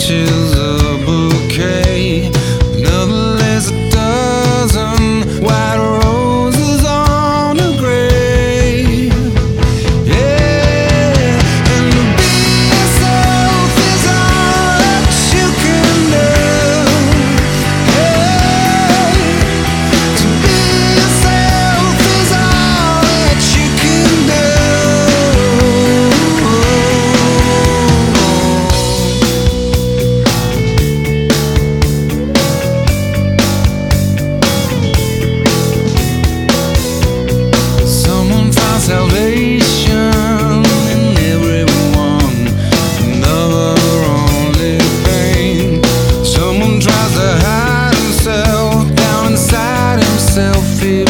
Chills. of É selfie